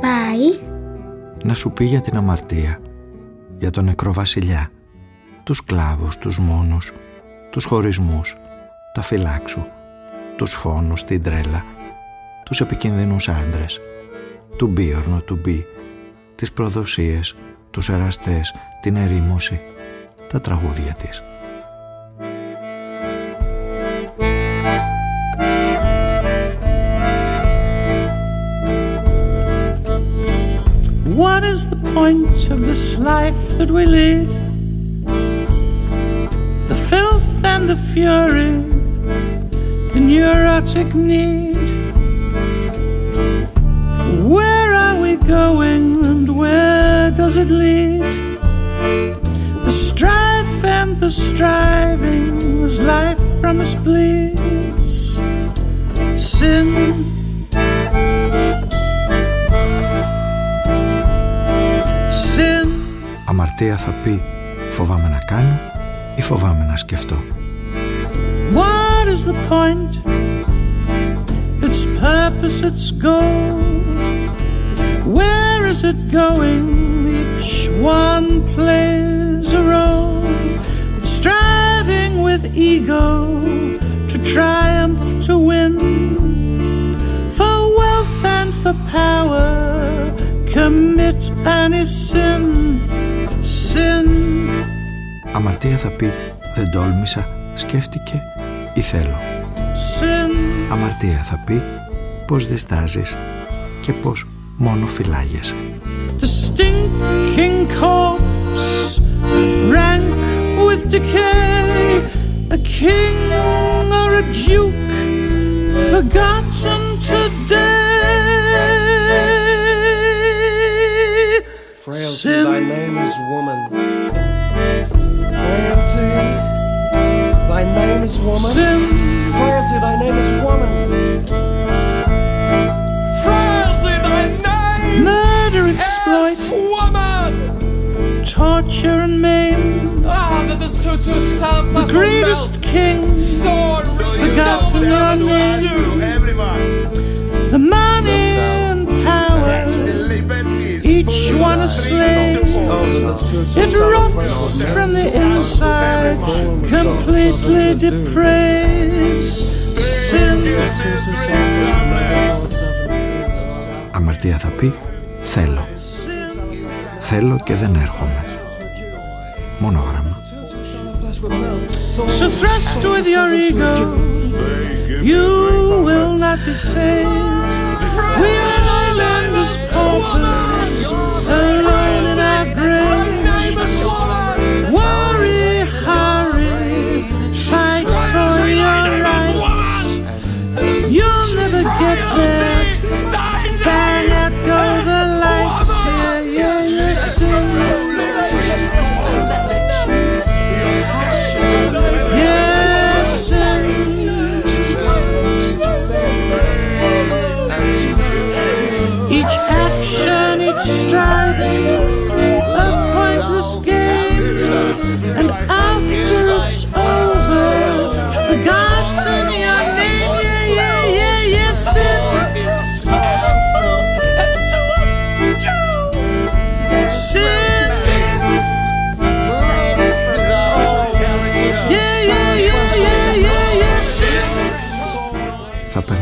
Πάει να σου πει για την αμαρτία, για τον νεκρό βασιλιά, τους κλάβους, τους μόνους, τους χωρισμούς, τα φυλάξου, τους φόνους, την τρέλα, τους επικίνδυνους άντρες, του μπίορνο, του μπι, τις προδοσίες, τους εραστές, την ερήμωση, τα τραγούδια της. Point of this life that we lead? The filth and the fury, the neurotic need. Where are we going and where does it lead? The strife and the striving as life from us bleeds. Sin αμαρτία θα πει φοβάμαι να κάνω ή φοβάμαι να σκεφτώ. What is the point? Its purpose, its goal. Where is it going? Each one plays a role. Striving with ego to triumph, to win. For wealth and for power, commit any sin. Αμαρτία θα πει δεν τόλμησα, σκέφτηκε ή θέλω. Αμαρτία θα πει πως διστάζεις και πως μόνο φυλάγεσαι. The stinking corpse rank with decay A king or a duke forgotten today Frailty, thy name is woman. Frailty, thy name is woman. Sin. Frailty, thy name is woman. Frailty, thy name. Murder, exploit, woman. Torture and maim. Ah, that this to yourself The greatest king forgotten your name. The money each one a slave. It rots from the inside, completely depraves sin. Αμαρτία θα πει θέλω. Θέλω και δεν έρχομαι. Μονόγραμμα. So thrust with your ego, you will not be saved. We are alone and light in our grave.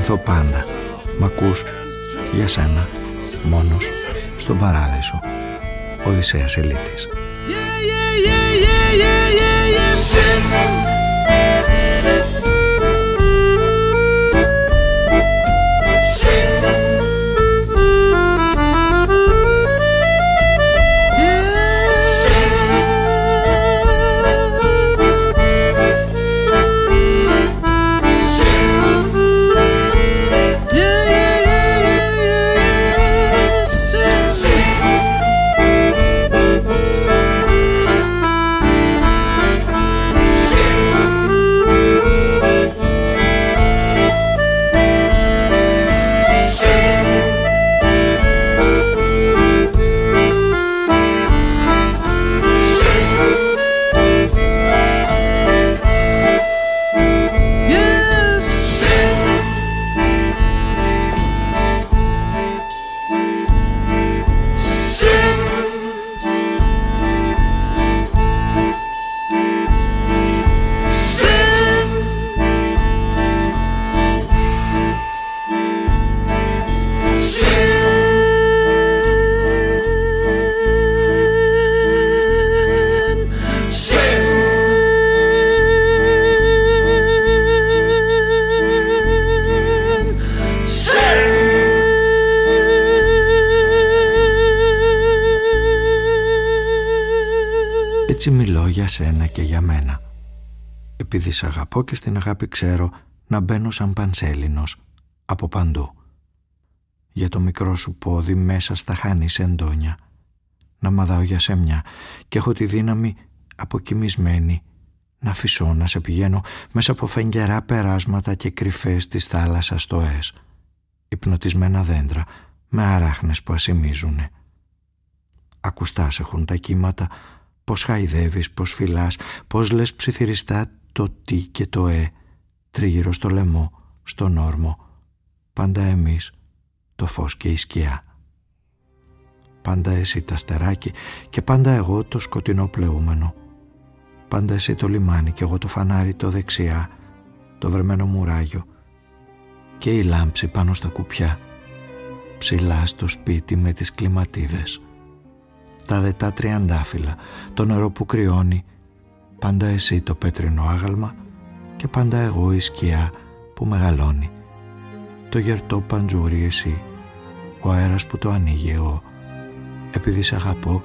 Θα πενθώ πάντα. Μ' ακούς για σένα, μόνος, στον παράδεισο. Οδυσσέας Ελίτης. Yeah, yeah, yeah, Έτσι μιλώ για σένα και για μένα. Επειδή σ' αγαπώ και στην αγάπη ξέρω να μπαίνω σαν πανσέλινος από παντού. Για το μικρό σου πόδι μέσα στα χάνεις εντόνια. Να μαδάω για σέμια και έχω τη δύναμη αποκοιμισμένη να φυσώ να σε πηγαίνω μέσα από φεγγερά περάσματα και κρυφές της θάλασσας στοές. Υπνοτισμένα δέντρα με αράχνες που ασημίζουνε. Ακουστάς έχουν τα κύματα, πως χαϊδεύεις, πως φυλάς, πως λες ψιθυριστά το τι και το ε, τρίγυρο στο λαιμό, στον όρμο, πάντα εμείς, το φως και η σκιά. Πάντα εσύ τα στεράκι και πάντα εγώ το σκοτεινό πλεούμενο. Πάντα εσύ το λιμάνι και εγώ το φανάρι το δεξιά, το βρεμένο μουράγιο και η λάμψη πάνω στα κουπιά, ψηλά στο σπίτι με τις κλιματίδες. Τα δετά τριαντάφυλλα, το νερό που κρυώνει, πάντα εσύ το πέτρινο άγαλμα και πάντα εγώ η σκιά που μεγαλώνει. Το γερτό παντζούρι εσύ, ο αέρας που το ανοίγει εγώ, επειδή σ' αγαπώ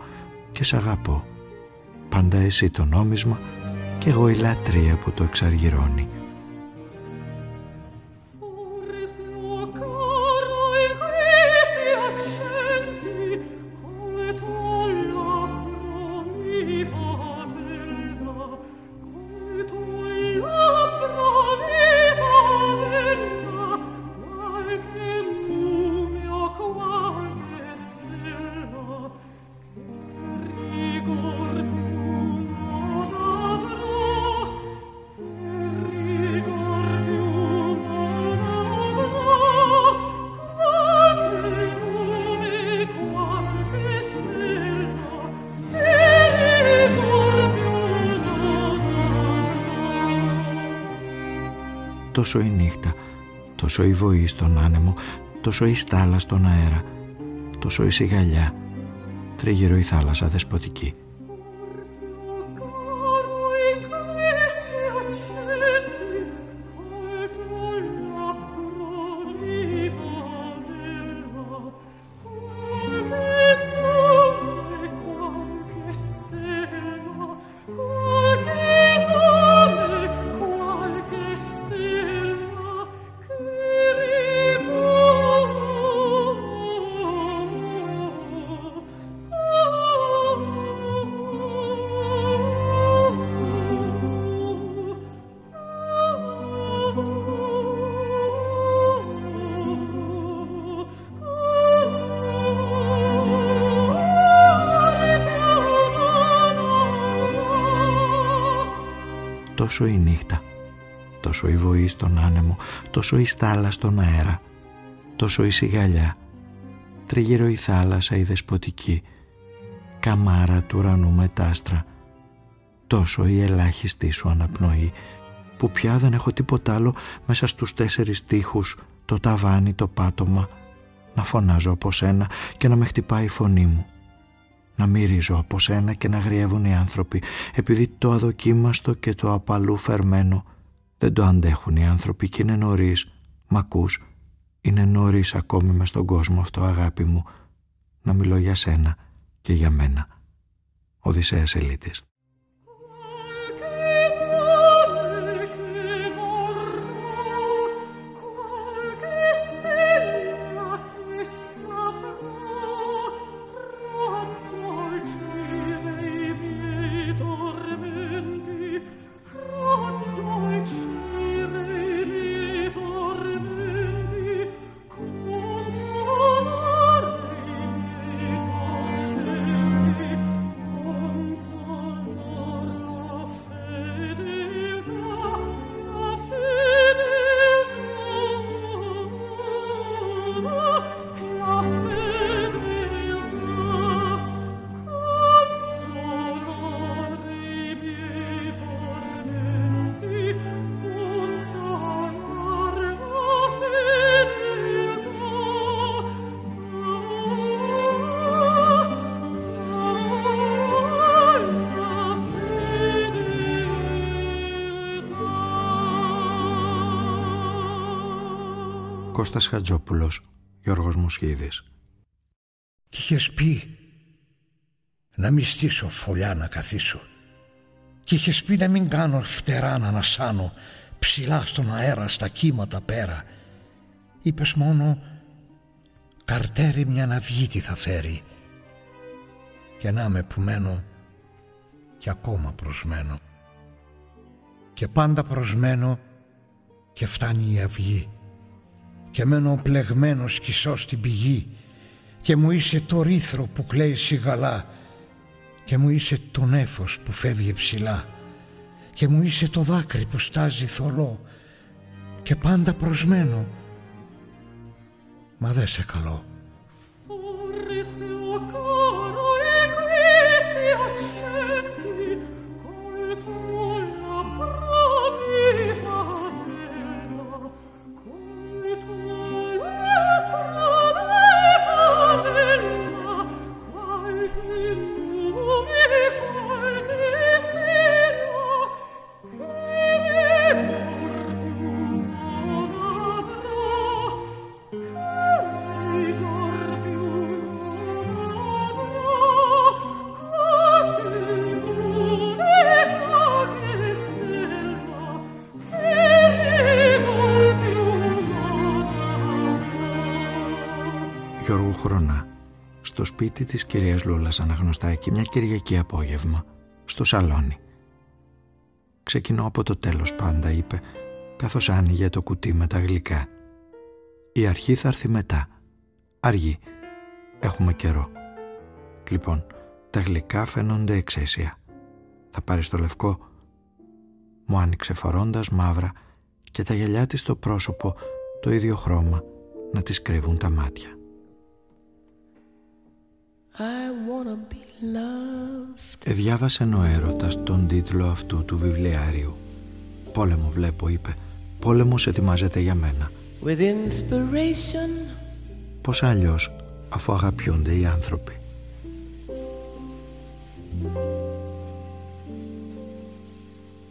και σ' αγαπώ. Πάντα εσύ το νόμισμα και εγώ η λατρεία που το εξαργυρώνει. Τόσο η νύχτα, τόσο η βοή στον άνεμο, τόσο η στάλα στον αέρα, τόσο η σιγαλιά, τριγύρω η θάλασσα δεσποτική. Τόσο η νύχτα, τόσο η βοή στον άνεμο, τόσο η στάλα στον αέρα, τόσο η σιγαλιά, τριγύρω η θάλασσα η δεσποτική, καμάρα του ουρανού μετάστρα, τόσο η ελάχιστη σου αναπνοή, που πια δεν έχω τίποτα άλλο μέσα στους τέσσερις τείχους, το ταβάνι, το πάτωμα, να φωνάζω από σένα και να με χτυπάει η φωνή μου να μυρίζω από σένα και να γριεύουν οι άνθρωποι επειδή το αδοκίμαστο και το απαλού φερμένο δεν το αντέχουν οι άνθρωποι και είναι νωρίς. Μ' ακούς, είναι νωρίς ακόμη μες στον κόσμο αυτό αγάπη μου να μιλώ για σένα και για μένα. Οδυσσέας Ελίτης Κώστας Χατζόπουλος, Γιώργος Μουσχίδης. Κι είχες πει; Να μη στήσω φωλιά να καθίσω Κι είχες πει να μην κάνω φτερά να ανασάνω ψηλά στον αέρα στα κύματα πέρα. Είπες μόνο καρτέρι μια να βγει τι θα φέρει και να με που μένω και ακόμα προσμένω και πάντα προσμένω και φτάνει η αυγή και μένω πλεγμένος κισό στην πηγή. Και μου είσαι το ρήθρο που κλαίει σιγαλά. Και μου είσαι το νέφος που φεύγει ψηλά και μου είσαι το δάκρυ που στάζει θολό. Και πάντα προσμένω μα δεν σε καλό. Σπίτι της κυρίας Λούλας Αναγνωστάκη μια Κυριακή απόγευμα, στο σαλόνι. «Ξεκινώ από το τέλος πάντα», είπε, καθώς άνοιγε το κουτί με τα γλυκά. «Η αρχή θα έρθει μετά. Αργή. Έχουμε καιρό. Λοιπόν, τα γλυκά φαίνονται εξαίσια. Θα πάρεις το λευκό». Μου άνοιξε φορώντας μαύρα και τα γυαλιά της στο πρόσωπο το ίδιο χρώμα να τις κρύβουν τα μάτια. Εδιάβασε ο έρωτας τον τίτλο αυτού του βιβλιάριου. «Πόλεμο βλέπω», είπε. «Πόλεμος ετοιμάζεται για μένα». With inspiration. Πώς αλλιώς, αφού αγαπιούνται οι άνθρωποι.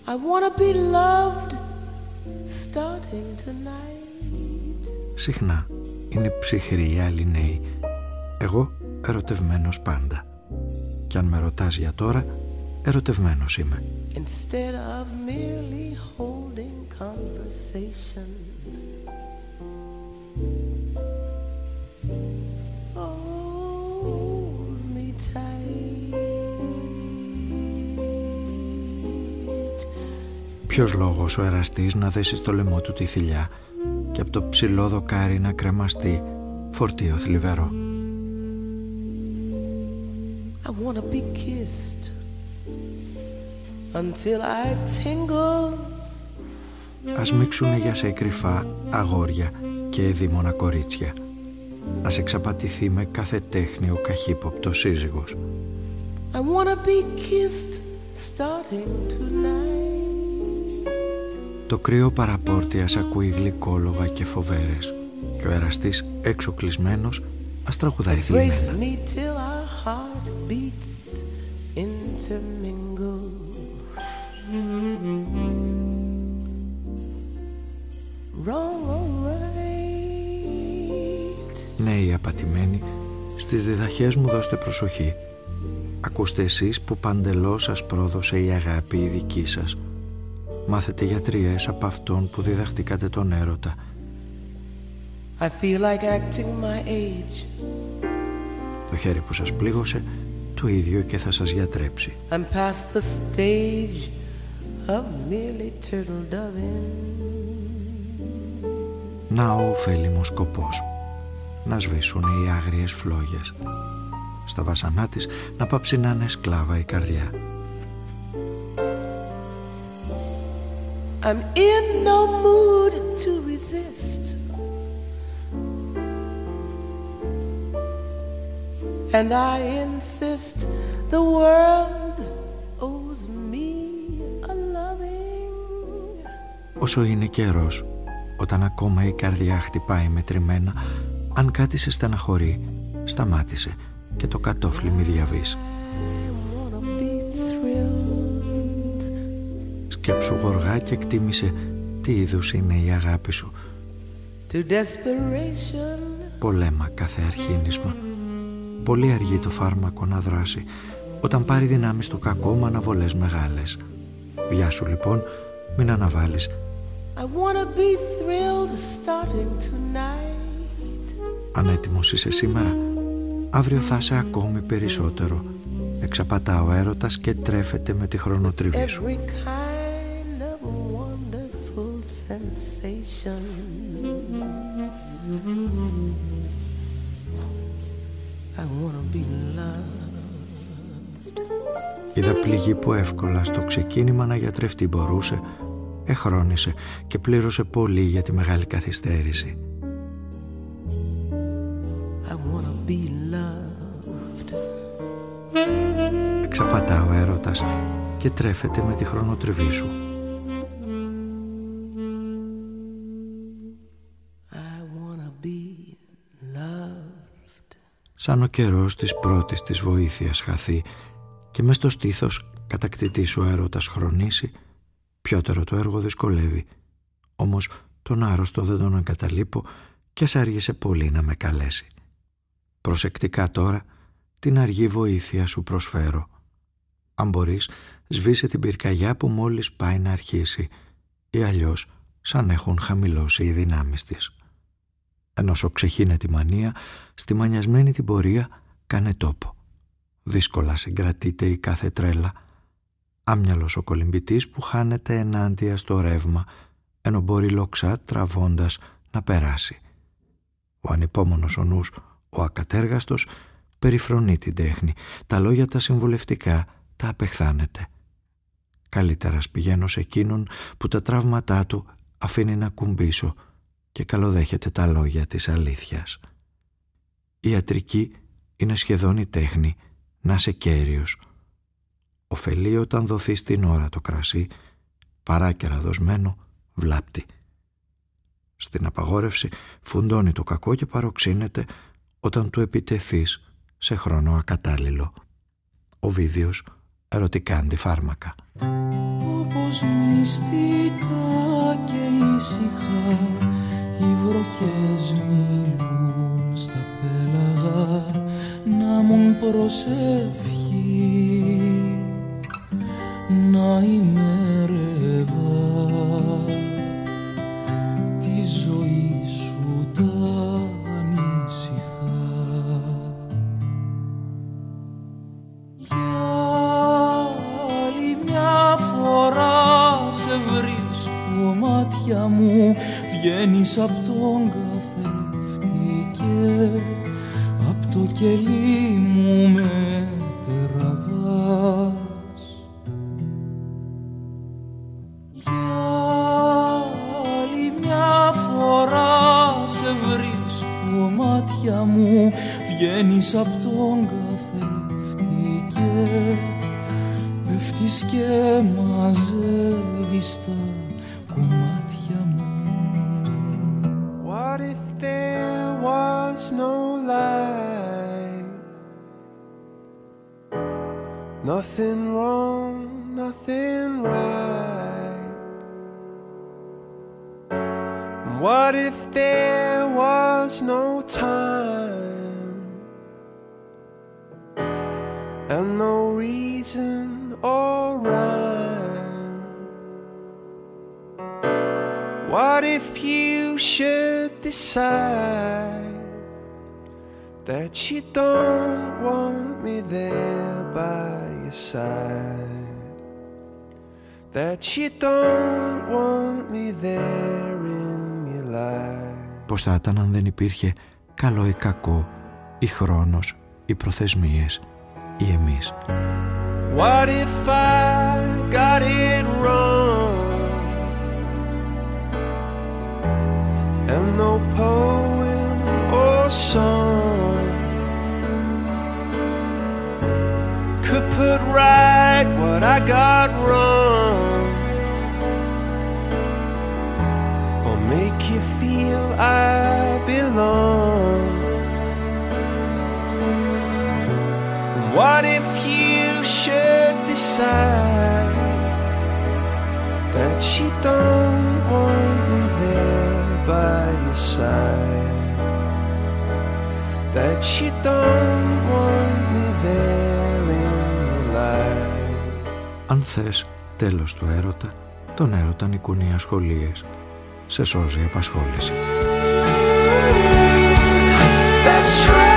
I wanna be loved starting tonight. Συχνά είναι ψυχροί οι άλλοι νέοι. Εγώ ερωτευμένος πάντα. Κι αν με ρωτάς για τώρα, ερωτευμένος είμαι. Instead of merely holding conversation Hold me tight Ποιος λόγος ο εραστής να δέσει στο λαιμό του τη θηλιά και από το ψηλό δοκάρι να κρεμαστεί φορτίο θλιβερό; I wanna be kissed until I tingle. Ας μίξουνε για σε κρυφά αγόρια και δίμονα κορίτσια. Ας εξαπατηθεί με κάθε τέχνη ο καχύποπτος σύζυγος. I wanna be kissed starting tonight. Το κρύο παραπόρτι ας ακούει γλυκόλογα και φοβέρες και ο εραστής έξω κλεισμένος ας τραγουδάει θλιμμένα. Νέοι απατημένοι, στις διδαχές μου δώστε προσοχή. Ακούστε εσείς που παντελώς σας πρόδωσε η αγάπη η δική σας. Μάθετε γιατριές από αυτόν που διδαχτήκατε τον έρωτα. I feel like acting my age. Το χέρι που σας πλήγωσε το ίδιο και θα σας γιατρέψει. I'm past the stage of merely turtle Να ο ωφέλιμος σκοπός. Να σβήσουν οι άγριες φλόγες. Στα βασανά της να πάψει να είναι σκλάβα η καρδιά. I'm in no mood to And I insist the world owes me a loving Όσο είναι καιρός, όταν ακόμα η καρδιά χτυπάει μετρημένα, αν κάτι σε στεναχωρεί, σταμάτησε και το κατόφλι μη διαβείς. Σκέψου γοργά και εκτίμησε τι είδους είναι η αγάπη σου. Πολέμα κάθε αρχίνισμα Πολύ αργεί το φάρμακο να δράσει όταν πάρει δυνάμεις το κακό με αναβολές μεγάλες. Βιάσου λοιπόν, μην αναβάλεις. Αν έτοιμος είσαι σήμερα, αύριο θα είσαι ακόμη περισσότερο. Εξαπατά ο έρωτας και τρέφεται με τη χρονοτριβή σου. Είδα πληγή που εύκολα στο ξεκίνημα να γιατρευτεί μπορούσε, εχρόνησε και πλήρωσε πολύ για τη μεγάλη καθυστέρηση. Εξαπατά ο έρωτας και τρέφεται με τη χρονοτριβή σου. Σαν ο καιρός της πρώτης της βοήθειας χαθεί και μες στο στήθος κατακτητής ο έρωτας χρονίσει, πιότερο το έργο δυσκολεύει. Όμως τον άρρωστο δεν τον εγκαταλείπω και ας άργησε πολύ να με καλέσει. Προσεκτικά τώρα την αργή βοήθεια σου προσφέρω. Αν μπορείς, σβήσε την πυρκαγιά που μόλις πάει να αρχίσει ή αλλιώς σαν έχουν χαμηλώσει οι δυνάμεις της. Ενώ σου ξεχύνεται τη μανία, στη μανιασμένη την πορεία κάνε τόπο. Δύσκολα συγκρατείται η κάθε τρέλα. Άμυαλος ο κολυμπητής που χάνεται ενάντια στο ρεύμα, ενώ μπορεί λοξά τραβώντας να περάσει. Ο ανυπόμονος ο νους, ο ακατέργαστος, περιφρονεί την τέχνη. Τα λόγια τα συμβουλευτικά τα απεχθάνεται. Καλύτερας πηγαίνω σε εκείνον που τα τραύματά του αφήνει να κουμπίσω και καλοδέχεται τα λόγια της αλήθειας. Η ιατρική είναι σχεδόν η τέχνη να είσαι κέριος. Οφελεί όταν δοθεί στην ώρα το κρασί, παράκερα δοσμένο, βλάπτει. Στην απαγόρευση φουντώνει το κακό και παροξύνεται όταν του επιτεθείς σε χρόνο ακατάλληλο. Ο Βίδιος ερωτικά αντιφάρμακα. Όπως μυστικά και ήσυχα οι βροχές μιλούν στα πέλαγα να μου προσευχή να ημερεύα τη ζωή σου τα ανήσυχα για άλλη μια φορά σε βρίσκω μάτια μου βγαίνεις απ' τον καθρέφτη και απ' το κελί μου με τραβάς. Για άλλη μια φορά σε βρίσκω μάτια μου βγαίνεις απ' τον Πώς θα ήταν αν δεν υπήρχε καλό ή κακό, ή χρόνος, ή προθεσμίες, ή εμείς. What if I got it wrong? And no poem or song could put right what I got wrong you feel I belong. What if you should decide that you don't want me there by your side? That you don't want me there in your life? Αν θες, τέλος του έρωτα, τον έρωτα νικούν οι ασχολίες. Σε σώζει απασχόληση. και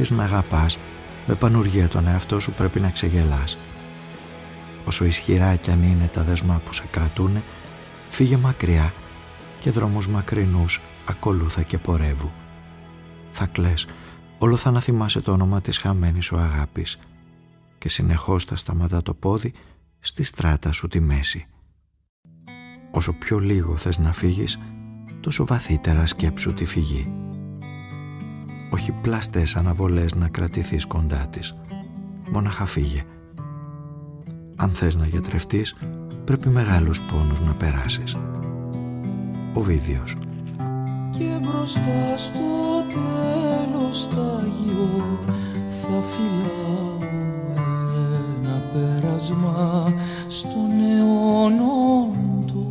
να ξεμάθεις να αγαπάς με πανουργία τον εαυτό σου πρέπει να ξεγελάς. Όσο ισχυρά κι αν είναι τα δέσμα που σε κρατούνε, φύγε μακριά και δρόμους μακρινούς ακολούθα και πορεύου. Θα κλαις, όλο θα να θυμάσαι το όνομα της χαμένης σου αγάπης και συνεχώς θα σταματά το πόδι στη στράτα σου τη μέση. Όσο πιο λίγο θες να φύγεις, τόσο βαθύτερα σκέψου τη φυγή όχι πλαστές αναβολές να κρατηθείς κοντά της. Μόναχα φύγε. Αν θες να γιατρευτείς, πρέπει μεγάλους πόνους να περάσεις. Ο Βίδιος. Και μπροστά στο τέλος τάγιο θα φυλάω ένα πέρασμα στον αιώνο το,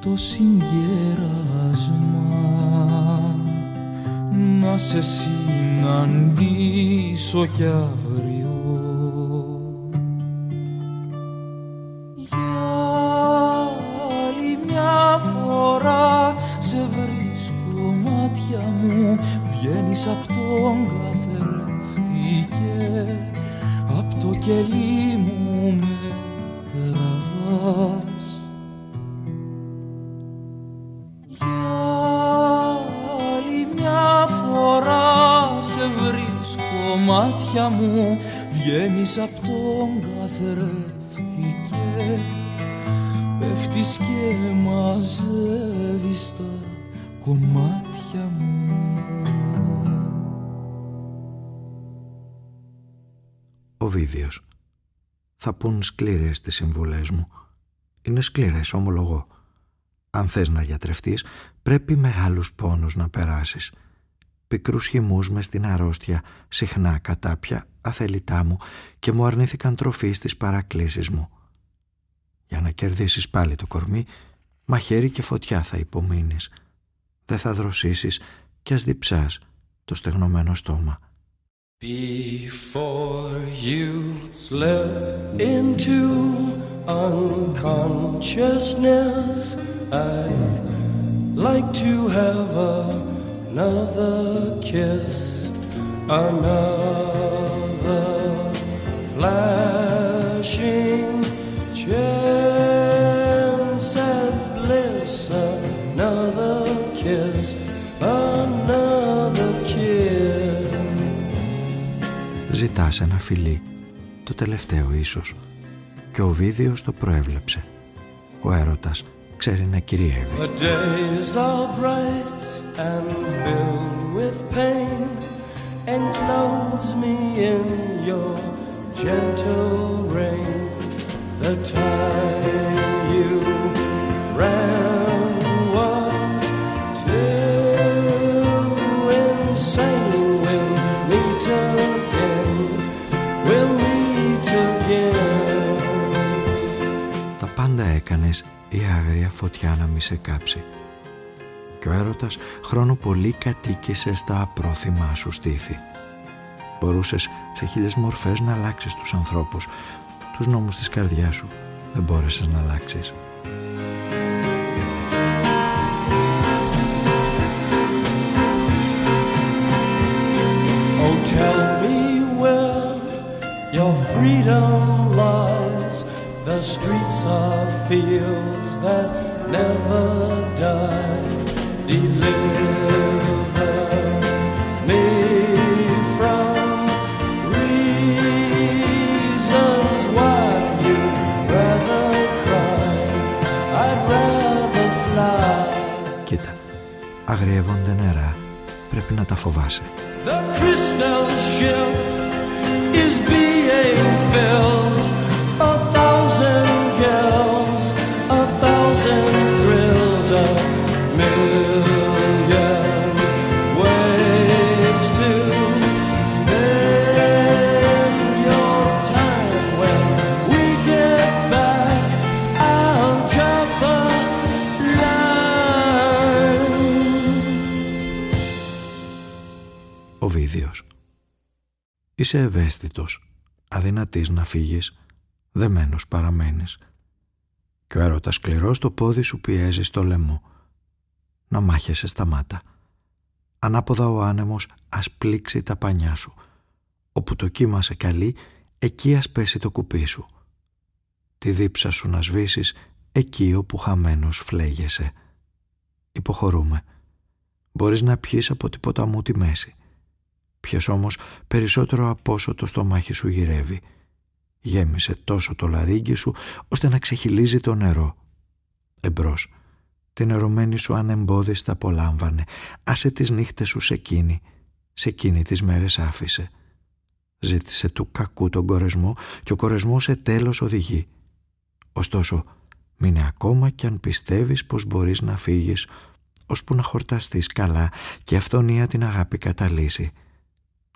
το συγκέρασμα να σε συναντήσω κι αύριο Θα πούν σκληρές τις συμβουλές μου Είναι σκληρές ομολογώ Αν θες να γιατρευτείς πρέπει μεγάλους πόνους να περάσεις πικρούς χυμούς μες στην αρρώστια, συχνά κατάπια, αθελητά μου και μου αρνήθηκαν τροφή στις παρακλήσεις μου. Για να κερδίσεις πάλι το κορμί, μαχαίρι και φωτιά θα υπομείνεις. Δεν θα δροσίσεις κι ας διψάς το στεγνωμένο στόμα. Before you slip into unconsciousness, I'd like to have another kiss, another flashing chance at bliss, another kiss, Ζητάς ένα φιλί, το τελευταίο ίσως, και ο Βίδιος το προέβλεψε. Ο έρωτας ξέρει να κυριεύει. The days are bright and filled with pain. Enclose me in your gentle rain. The time η άγρια φωτιά να μη σε κάψει. Και ο έρωτας χρόνο πολύ κατοίκησε στα απρόθυμά σου στήθη. Μπορούσες σε χίλιες μορφές να αλλάξεις τους ανθρώπους. Τους νόμους της καρδιάς σου δεν μπόρεσες να αλλάξεις. Oh, tell me where your freedom lies. The streets are fields that never die. Deliver me from reasons why you'd rather cry. I'd rather fly. Κοίτα, αγριεύονται νερά. Πρέπει να τα φοβάσαι. The crystal ship is being filled. Είσαι ευαίσθητος, αδυνατής να φύγεις, δεμένος παραμένεις. Και ο έρωτας σκληρός το πόδι σου πιέζει στο λαιμό. Να μάχεσαι στα μάτα. Ανάποδα ο άνεμος ας πλήξει τα πανιά σου. Όπου το κύμα σε καλεί, εκεί ας πέσει το κουπί σου. Τη δίψα σου να σβήσεις, εκεί όπου χαμένος φλέγεσαι. Υποχωρούμε. Μπορείς να πιείς από την ποταμού τη μέση. Πιες όμως περισσότερο από όσο το στομάχι σου γυρεύει. Γέμισε τόσο το λαρύγγι σου ώστε να ξεχυλίζει το νερό. Εμπρός, την ερωμένη σου ανεμπόδιστα απολάμβανε. Άσε τις νύχτες σου σε εκείνη, σε εκείνη τις μέρες άφησε. Ζήτησε του κακού τον κορεσμό και ο κορεσμός σε τέλος οδηγεί. Ωστόσο, μείνε ακόμα κι αν πιστεύεις πως μπορείς να φύγεις ώσπου να χορταστείς καλά και αυθονία την αγάπη καταλύσει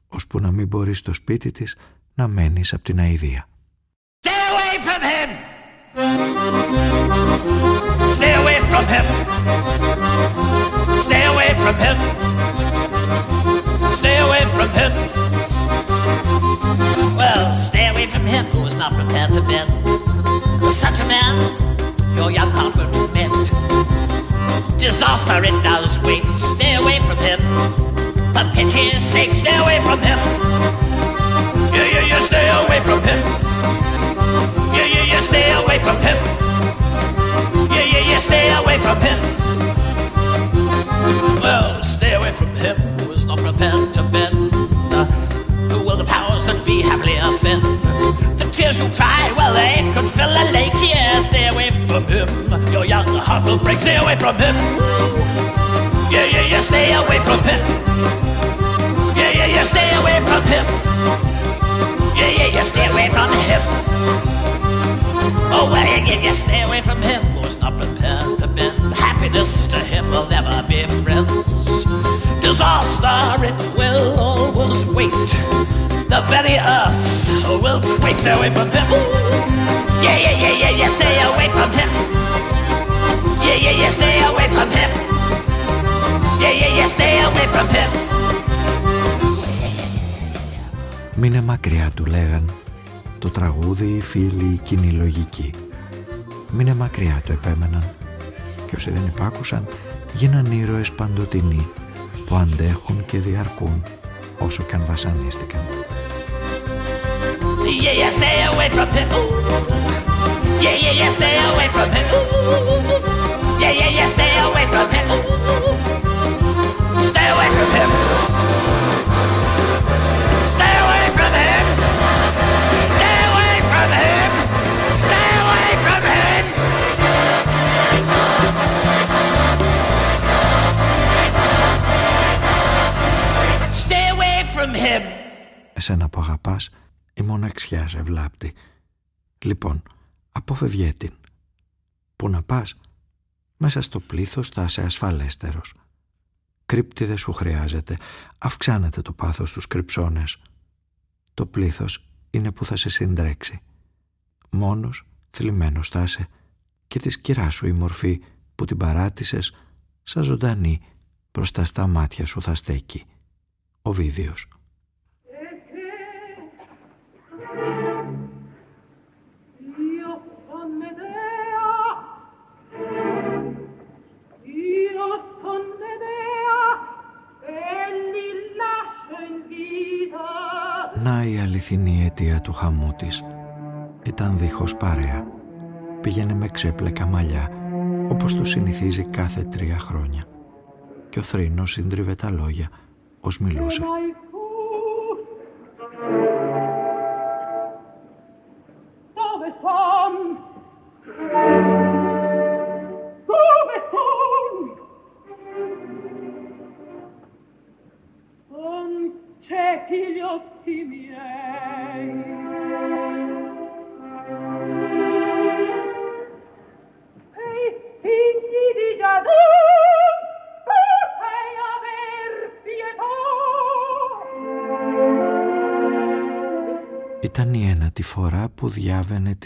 ώσπου να μην μπορείς στο σπίτι της να μένεις από την αηδία. Stay away from him! Stay away from him! Stay away from him! Stay away from him! Well, stay away from him who is not prepared to bend. Such a man, your young heart will mend. Disaster it does wait. Stay away from him. For pity's sake, stay away from him. Yeah, yeah, yeah, stay away from him. Yeah, yeah, yeah, stay away from him. Yeah, yeah, yeah, stay away from him. Well, stay away from him who is not prepared to bend. Who will the powers that be happily offend? The tears you cry, well, they could fill a lake. Yeah, stay away from him. Your young heart will break. Stay away from him. Yeah, yeah, yeah, stay away from him. Him. Yeah, yeah, yeah, stay away from him. Oh, well, yeah, yeah, yeah, stay away from him who's not prepared to bend. Happiness to him will never be friends. Disaster, it will always wait. The very earth will quake. Away from him. Yeah, yeah, yeah, yeah, yeah, stay away from him. Yeah, yeah, yeah, stay away from him. Yeah, yeah, yeah, stay away from him. Μείνε μακριά του λέγαν Το τραγούδι οι φίλοι οι κοινή λογική Μείνε μακριά του επέμεναν Και όσοι δεν υπάκουσαν γίναν ήρωες παντοτινοί Που αντέχουν και διαρκούν όσο και αν βασανίστηκαν Yeah, yeah, stay away from him. Yeah, yeah, yeah, stay away from him. Yeah, yeah, yeah, stay away from him. Stay away from him. From him. Εσένα που αγαπάς η μοναξιά σε βλάπτει. Λοιπόν, αποφευγέ την. Πού να πας, μέσα στο πλήθος θα είσαι ασφαλέστερος. Κρύπτη δεν σου χρειάζεται, αυξάνεται το πάθος στους κρυψώνες. Το πλήθος είναι που θα σε συντρέξει. Μόνος, θλιμμένος θα είσαι και τη σκυρά σου η μορφή που την παράτησες σαν ζωντανή μπροστά στα μάτια σου θα στέκει. Ο Βίδιος. Vita. Να η αληθινή αιτία του χαμού της. Ήταν δίχως παρέα. Πήγαινε με ξέπλεκα μαλλιά, όπως το συνηθίζει κάθε τρία χρόνια. Και ο θρήνος σύντριβε τα λόγια, ως μιλούσε.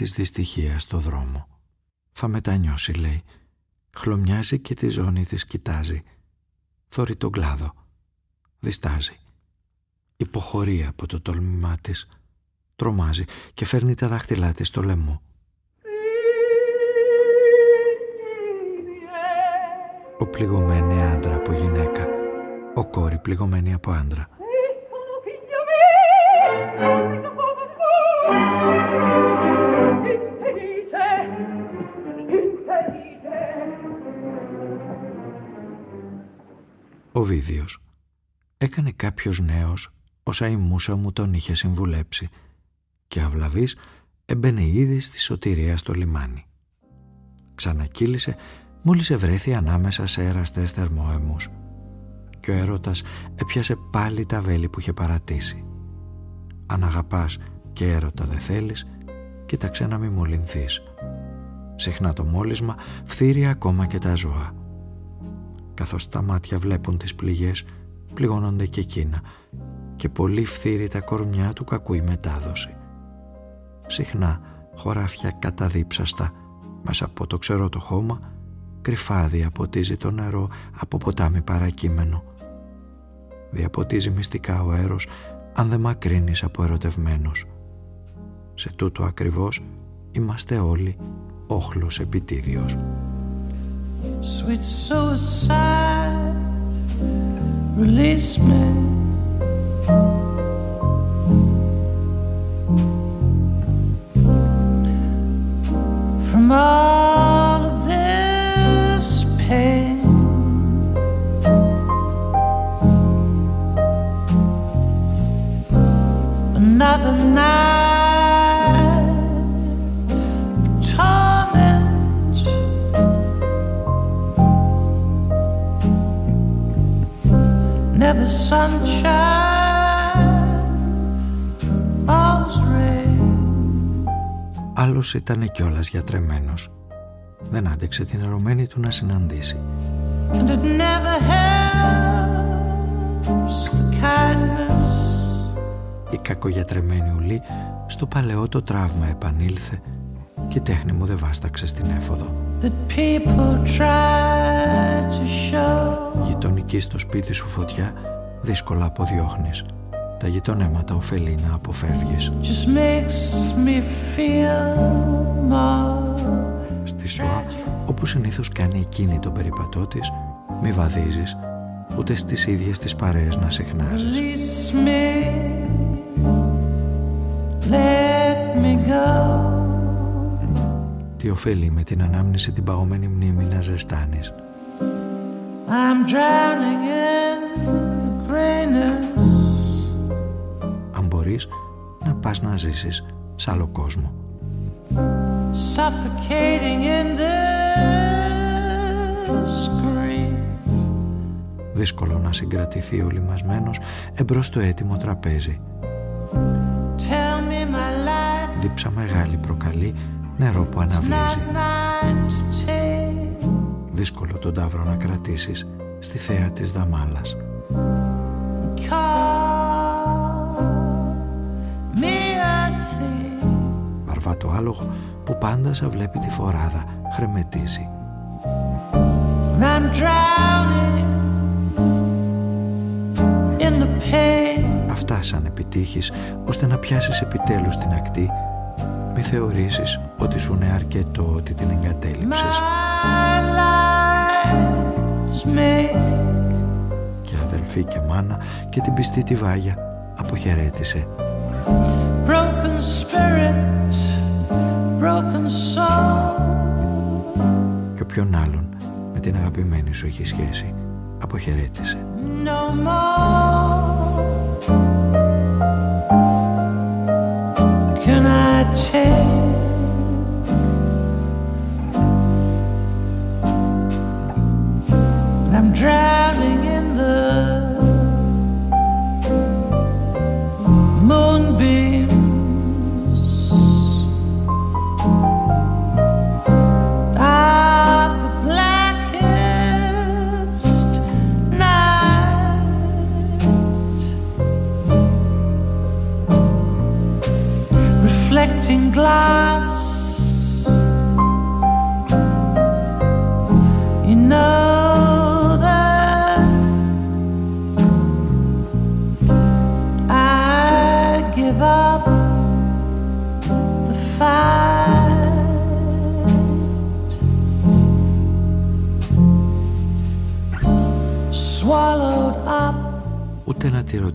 Της δυστυχίας στο δρόμο. Θα μετανιώσει, λέει. Χλωμιάζει και τη ζώνη της κοιτάζει. Θωρεί τον κλάδο. Διστάζει. Υποχωρεί από το τολμημά της. Τρομάζει και φέρνει τα δάχτυλά της στο λαιμό. Ο πληγωμένη άντρα από γυναίκα. Ο κόρη πληγωμένη από άντρα. Ο Βίδιος έκανε κάποιος νέος όσα η μουσα μου τον είχε συμβουλέψει και αυλαβής έμπαινε ήδη στη σωτηρία στο λιμάνι. Ξανακύλησε μόλις ευρέθη ανάμεσα σε εραστές θερμόαιμους και ο έρωτας έπιασε πάλι τα βέλη που είχε παρατήσει. Αν αγαπάς και έρωτα δεν θέλεις, κοίταξε να μη μολυνθείς. Συχνά το μόλισμα φθείρει ακόμα και τα ζώα. Καθώς τα μάτια βλέπουν τις πληγές, πληγώνονται και εκείνα και πολύ φθείρει τα κορμιά του κακού η μετάδοση. Συχνά χωράφια καταδίψαστα μέσα από το ξερό το χώμα κρυφά διαποτίζει το νερό από ποτάμι παρακείμενο. Διαποτίζει μυστικά ο αέρος αν δεν μακρύνεις από ερωτευμένος. Σε τούτο ακριβώς είμαστε όλοι όχλος επιτίδιος. Sweet suicide, release me. From all of this pain. Another night Άλλος ήταν κιόλας γιατρεμένος. Δεν άντεξε την ερωμένη του να συναντήσει. And it never helps the kindness Η κακογιατρεμένη ουλή στο παλαιό το τραύμα επανήλθε και η τέχνη μου δεν βάσταξε στην έφοδο. Γειτονική στο σπίτι σου φωτιά δύσκολα αποδιώχνεις. Τα γειτονέματα ωφελεί να αποφεύγεις. Στη ΣΟΑ, όπου συνήθως κάνει εκείνη τον περιπατό της, μη βαδίζεις, ούτε στις ίδιες τις παρέες να συχνάζεις. Let me go. Τι ωφέλει με την ανάμνηση την παγωμένη μνήμη να ζεστάνεις. I'm drowning in the Αν μπορείς να πας να ζήσεις σε άλλο κόσμο. Suffocating in this grief. Δύσκολο να συγκρατηθεί ο λιμασμένος εμπρός στο έτοιμο τραπέζι. Tell me my life. Δίψα μεγάλη προκαλεί νερό που αναβλύζει. Δύσκολο τον τάβρο να κρατήσεις στη θέα της δαμάλας. Βαρβά το άλογο που πάντα σε βλέπει τη φοράδα χρεμετίζει. Αυτά σαν επιτύχεις ώστε να πιάσεις επιτέλους την ακτή μη θεωρήσεις ότι σου είναι αρκετό ότι την εγκατέλειψες. Και αδελφή και μάνα και την πιστή τη Βάγια αποχαιρέτησε. Broken spirit, broken soul. Και όποιον άλλον με την αγαπημένη σου έχει σχέση αποχαιρέτησε. No more. Can I take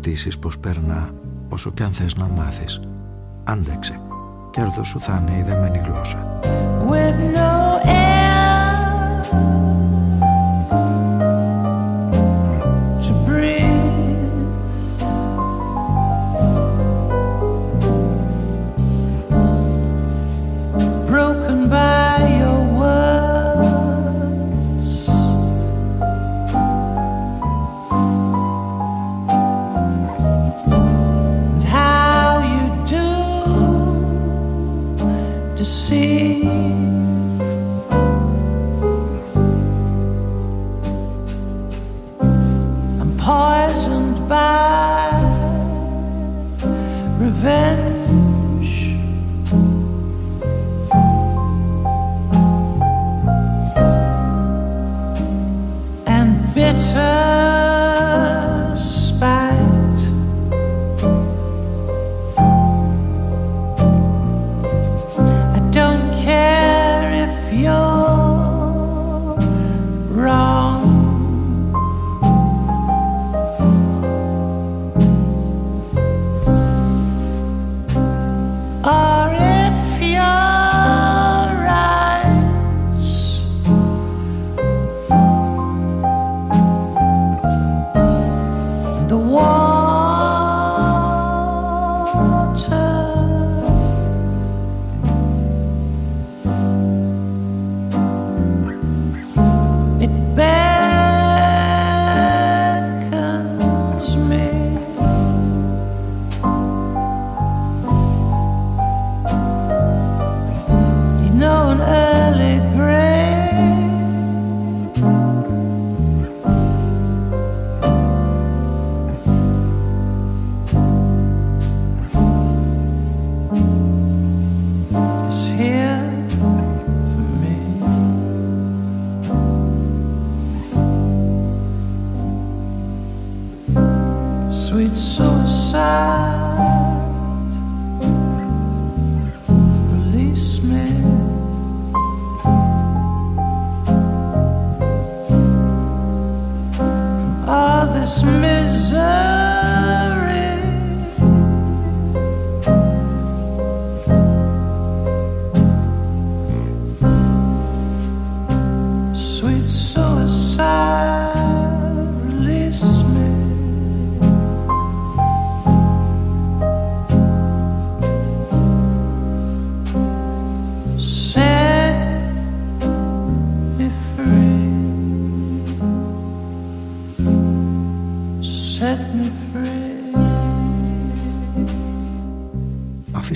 να τη ρωτήσεις πως περνά όσο κι αν θες να μάθεις. Άντεξε. Κέρδος σου θα είναι η δεμένη γλώσσα. With no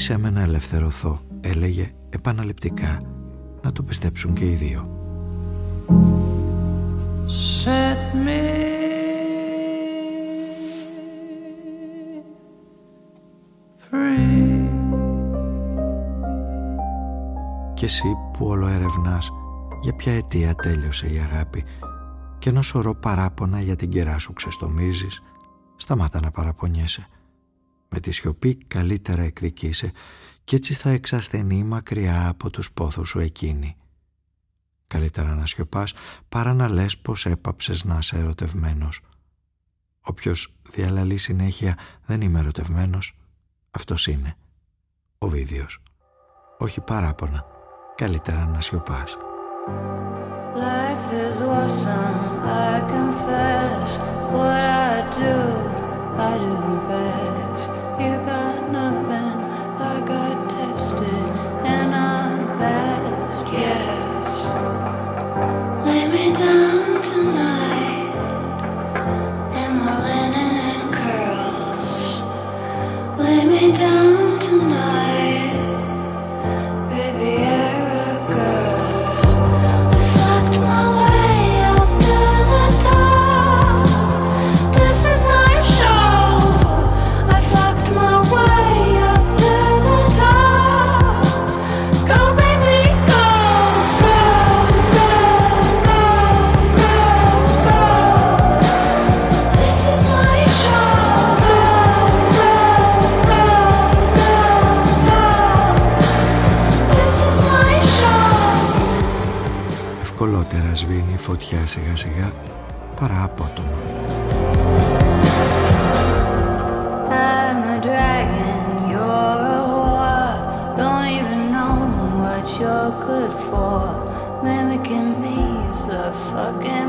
Αφήσε με να ελευθερωθώ, έλεγε επαναληπτικά, να το πιστέψουν και οι δύο. Set me free. Και εσύ που όλο ερευνάς για ποια αιτία τέλειωσε η αγάπη και ενώ σωρό παράπονα για την κερά σου ξεστομίζεις, σταμάτα να παραπονιέσαι. Με τη σιωπή καλύτερα εκδικήσε και έτσι θα εξασθενεί μακριά από τους πόθους σου εκείνη. Καλύτερα να σιωπάς παρά να λες πως έπαψες να είσαι ερωτευμένος. Όποιος διαλαλεί συνέχεια δεν είμαι ερωτευμένος, αυτός είναι. Ο Βίδιος. Όχι παράπονα. Καλύτερα να σιωπάς. Life is awesome, I confess. What I do, I do best. You φωτιά σιγά σιγά παρά απότομα. I'm a dragon, you're a whore. Don't even know what you're good for. Mimicking me's a fucking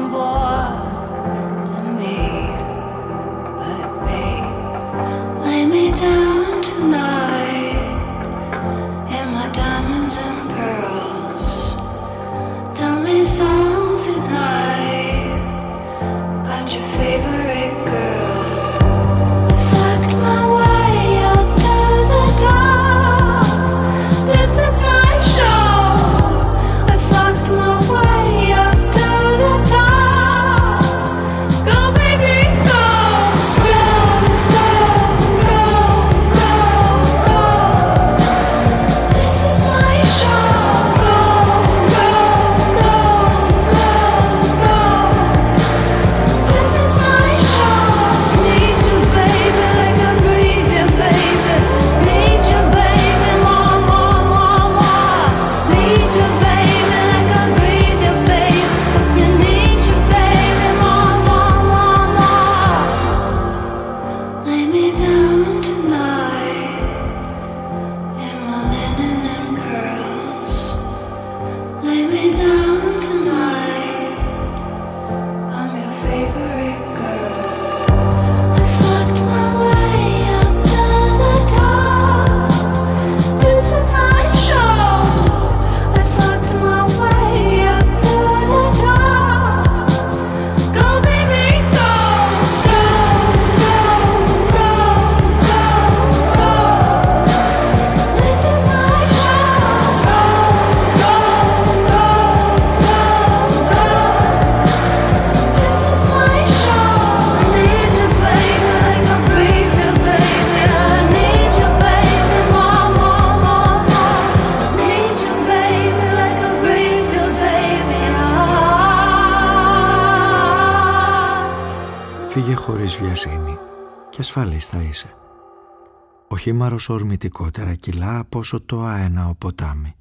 ασφαλής θα είσαι. Ο χήμαρος ορμητικότερα κιλά από όσο το αέναο ποτάμι.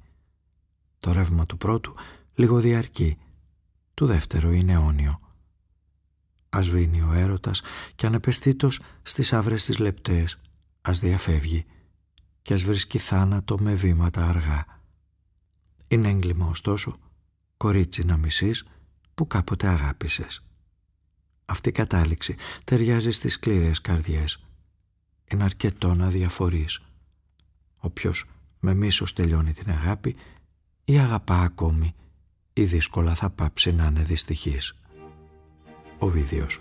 Το ρεύμα του πρώτου λίγο διαρκεί, του δεύτερου είναι αιώνιο. Ας βίνει ο έρωτας και ανεπαισθήτως στις άβρες τις λεπτές, ας διαφεύγει και ας βρίσκει θάνατο με βήματα αργά. Είναι έγκλημα ωστόσο, κορίτσι να μισείς που κάποτε αγάπησες. Αυτή η κατάληξη ταιριάζει στις σκληρές καρδιές. Είναι αρκετό να διαφορείς. Όποιος με μίσος τελειώνει την αγάπη ή αγαπά ακόμη ή δύσκολα θα πάψει να είναι δυστυχής. Ο Βίδιος.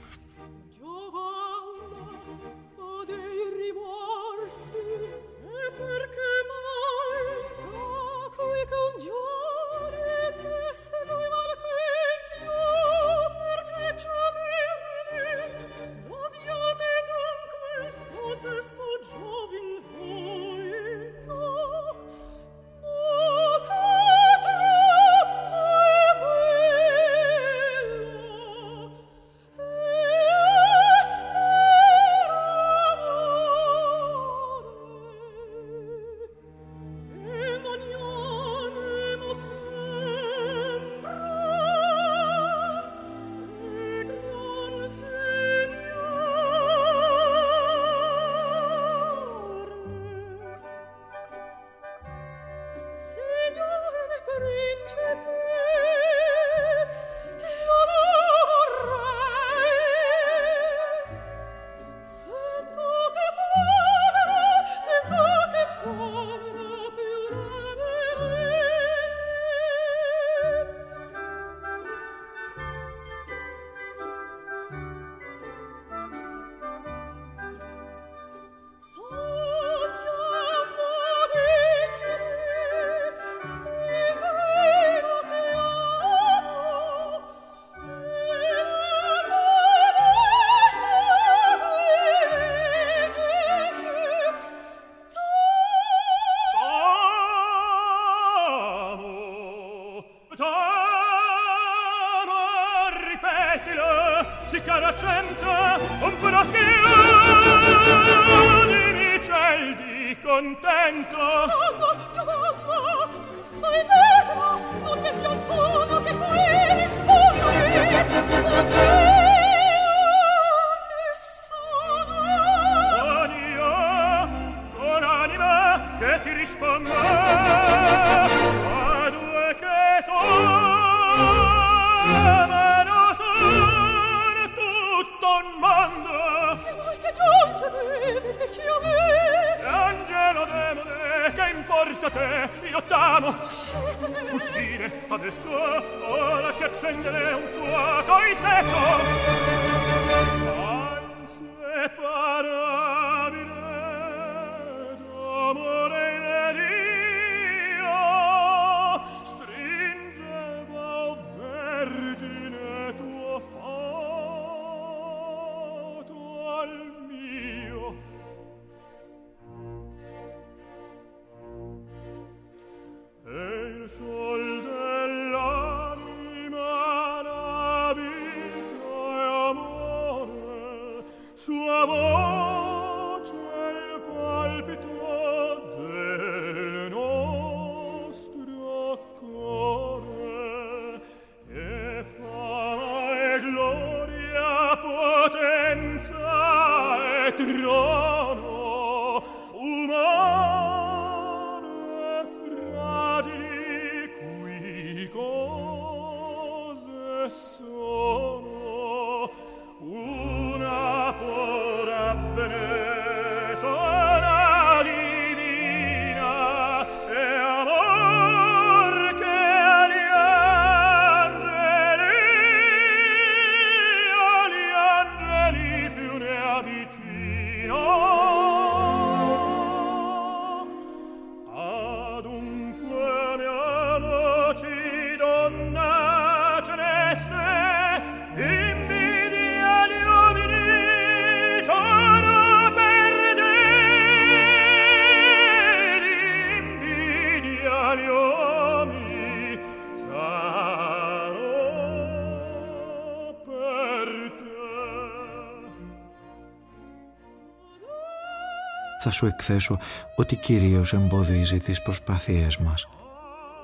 Θα σου εκθέσω ότι κυρίως εμποδίζει τις προσπάθειές μας.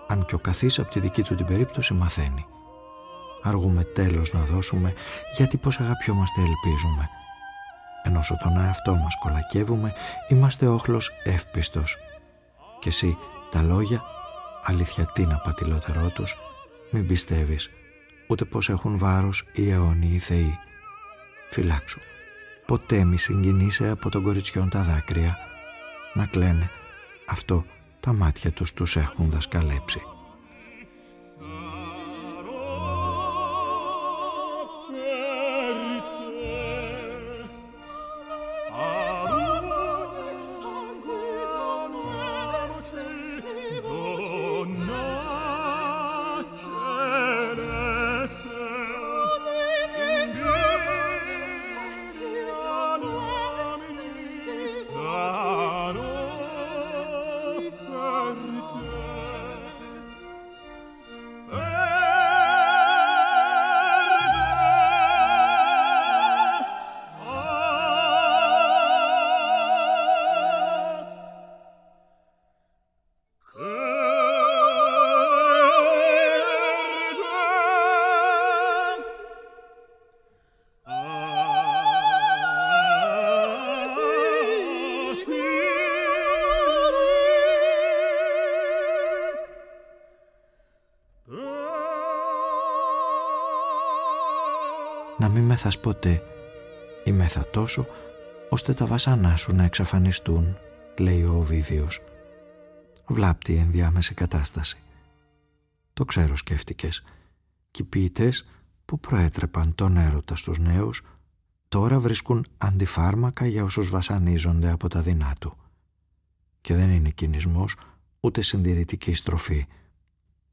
Αν και ο καθής από τη δική του την περίπτωση μαθαίνει. Αργούμε τέλος να δώσουμε γιατί πως αγαπιόμαστε ελπίζουμε. Ενώ όσο τον εαυτό μας κολακεύουμε είμαστε όχλος εύπιστος. Και εσύ τα λόγια αλήθεια τι να πατηλότερό τους μην πιστεύεις ούτε πως έχουν βάρος οι αιώνιοι θεοί. Φυλάξου ποτέ μη συγκινείσαι από τον κοριτσιόν τα δάκρυα. Να κλαίνε. Αυτό τα μάτια τους τους έχουν δασκαλέψει μέθας ποτέ. Ή μέθα τόσο ώστε τα βασανά σου να εξαφανιστούν λέει ο Οβίδιος. Βλάπτει η ενδιάμεση κατάσταση. Το ξέρω σκέφτηκες. Και οι ποιητές που προέτρεπαν τον έρωτα στους νέους τώρα βρίσκουν αντιφάρμακα για όσους βασανίζονται από τα δεινά του. Και δεν είναι κινησμός ούτε συντηρητική στροφή.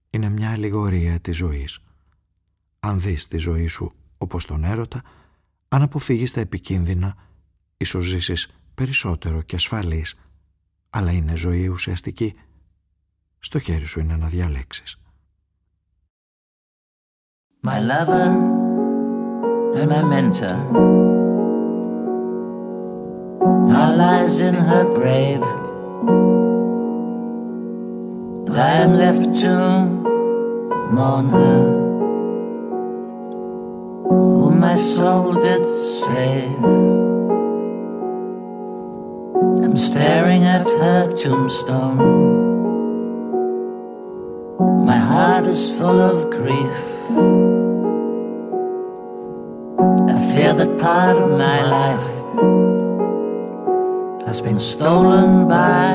Είναι μια αλληγορία της ζωής. Αν δεις τη ζωή σου όπως τον έρωτα, αν αποφύγεις τα επικίνδυνα, ίσως ζήσεις περισσότερο και ασφαλής, αλλά είναι ζωή ουσιαστική. Στο χέρι σου είναι να διαλέξεις. My lover and my mentor now lies in her grave. I am left to mourn her, whom my soul did save. I'm staring at her tombstone. My heart is full of grief. I fear that part of my life has been stolen by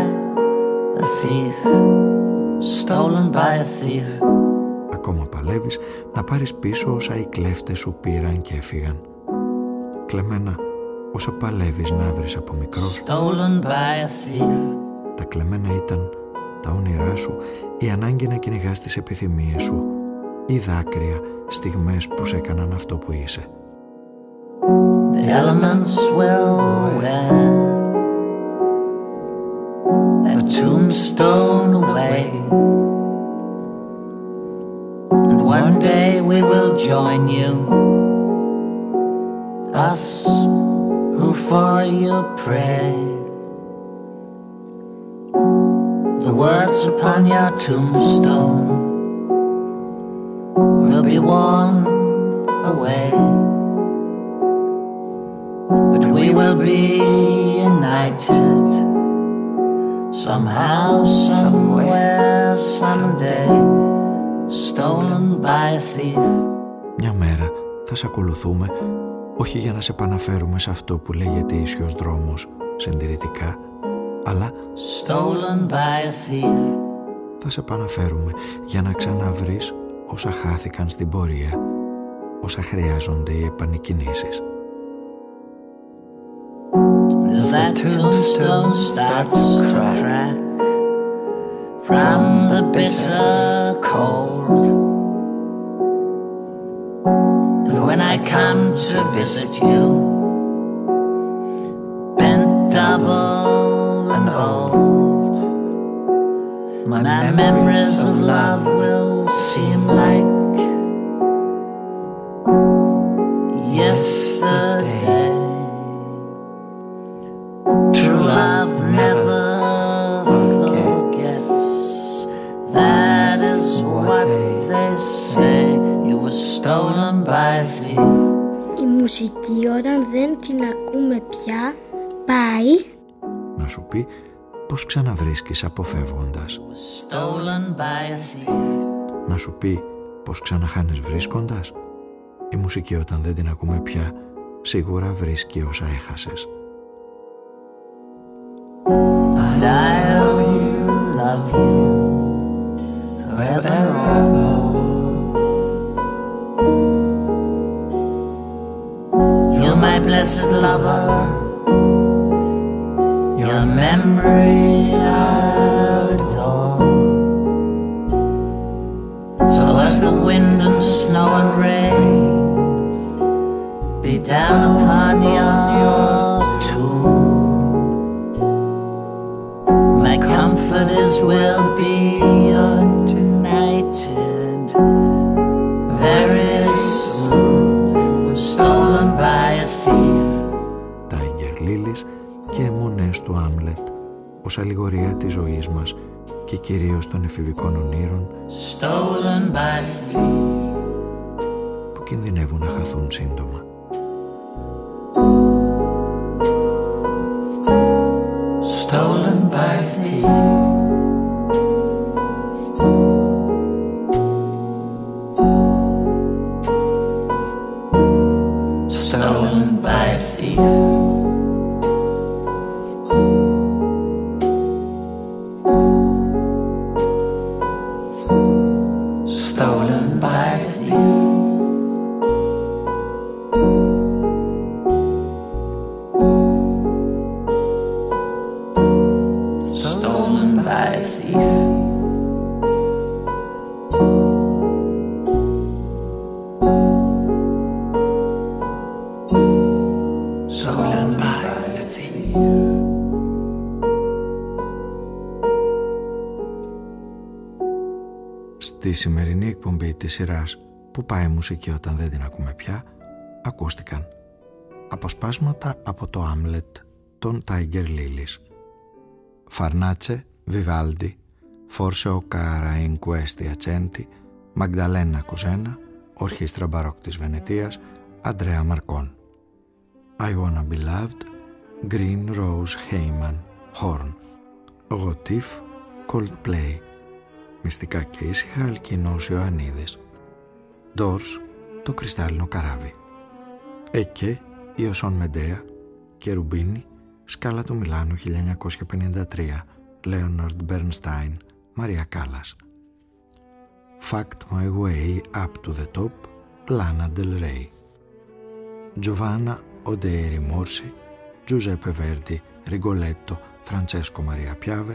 a thief. Stolen by a thief. Ακόμα παλεύεις να πάρεις πίσω όσα οι κλέφτες σου πήραν και έφυγαν. Κλεμμένα, όσα παλεύεις να βρεις από μικρός. Stolen by a thief. Τα κλεμμένα ήταν τα όνειρά σου, η ανάγκη να κυνηγάς τις επιθυμίες σου, οι δάκρυα, στιγμές που σε έκαναν αυτό που είσαι. The elements will wear the tombstone away. One day we will join you, us who for you pray. The words upon your tombstone will be worn away. But we will be united somehow, somewhere, someday, stolen by a thief. Μια μέρα θα σε ακολουθούμε όχι για να σε επαναφέρουμε σε αυτό που λέγεται ίσιος δρόμος συντηρητικά, αλλά stolen by a thief. θα σε επαναφέρουμε για να ξαναβρεις όσα χάθηκαν στην πορεία, όσα χρειάζονται οι επανεκκινήσεις. As that tombstone starts to crack from the bitter cold. And when I come to visit you, bent double and old, my memories of love will seem like yesterday. Stolen by a thief. Η μουσική όταν δεν την ακούμε πια πάει Να σου πει πως ξαναβρίσκεις αποφεύγοντας. Stolen by a thief. Να σου πει πως ξαναχάνεις βρίσκοντας. Η μουσική όταν δεν την ακούμε πια σίγουρα βρίσκει όσα έχασες. And I'll love you forever. You're my blessed lover. Your memory I κυρίως των εφηβικών ονείρων Stolen by a thief. που κινδυνεύουν να χαθούν σύντομα. Της σειράς που πάει η μουσική όταν δεν την ακούμε πια ακούστηκαν. Αποσπάσματα από το Άμλετ των Tiger Lilies. Φαρνάτσε, Βιβάλντι, Φόρσεο Κάρα in Questi Accenti, Μαγδαλένα Κουζένα, Ορχήστρα Μπαρόκ της Βενετίας, Αντρέα Μαρκόν. I Wanna Be Loved, Green Rose Heyman, Horn. Γοτίφ, Coldplay. Μυστικά και ήσυχα, Αλκινός Ιωαννίδης. Doors, το κρυστάλλινο καράβι. Εκέ, Ιωσόν Μεντέα, Κερουμπίνη, Σκάλα του Μιλάνου 1953, Λέοναρντ Μπέρνστάιν, Μαρία Κάλλας. Fact My Way Up to the Top, Lana Del Rey. Giovanna Odeiri Morsi, Giuseppe Verdi, Rigoletto, Francesco Maria Piave,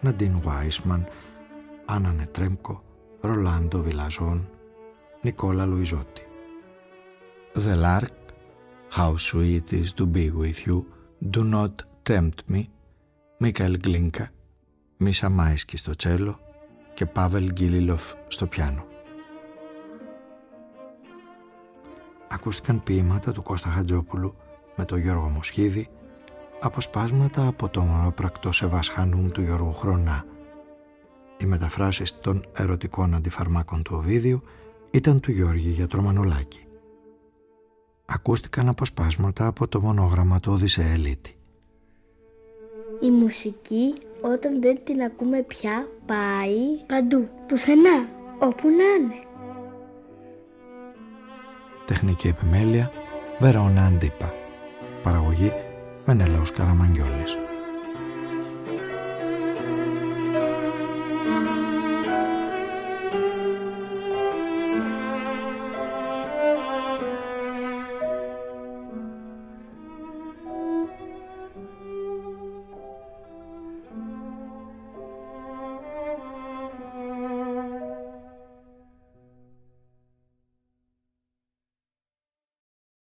Nadine Weissman, Anna Netrebko, Rolando Villazon, Nicola Luisotti. The Lark, How Sweet Is to Be With You, Do Not Tempt Me, Μίκαελ Γκλίνκα, Μίσα Μάισκι στο τσέλο και Πάβελ Γκίλιλοφ στο πιάνο. Ακούστηκαν ποίηματα του Κώστα Χατζόπουλου με τον Γιώργο Μοσχίδη, αποσπάσματα από το μονοπρακτό Σεβασχανούμ του Γιώργου Χρονά. Οι μεταφράσεις των ερωτικών αντιφαρμάκων του Οβίδιου ήταν του Γιώργη Γιατρομανολάκη. Ακούστηκαν αποσπάσματα από το μονόγραμμα του Οδυσσέα Ελίτη. Η μουσική όταν δεν την ακούμε πια πάει παντού, πουθενά, όπου να είναι. Τεχνική επιμέλεια Βερόνα Αντίπα Παραγωγή Μενέλαος Καραμαγγιόλης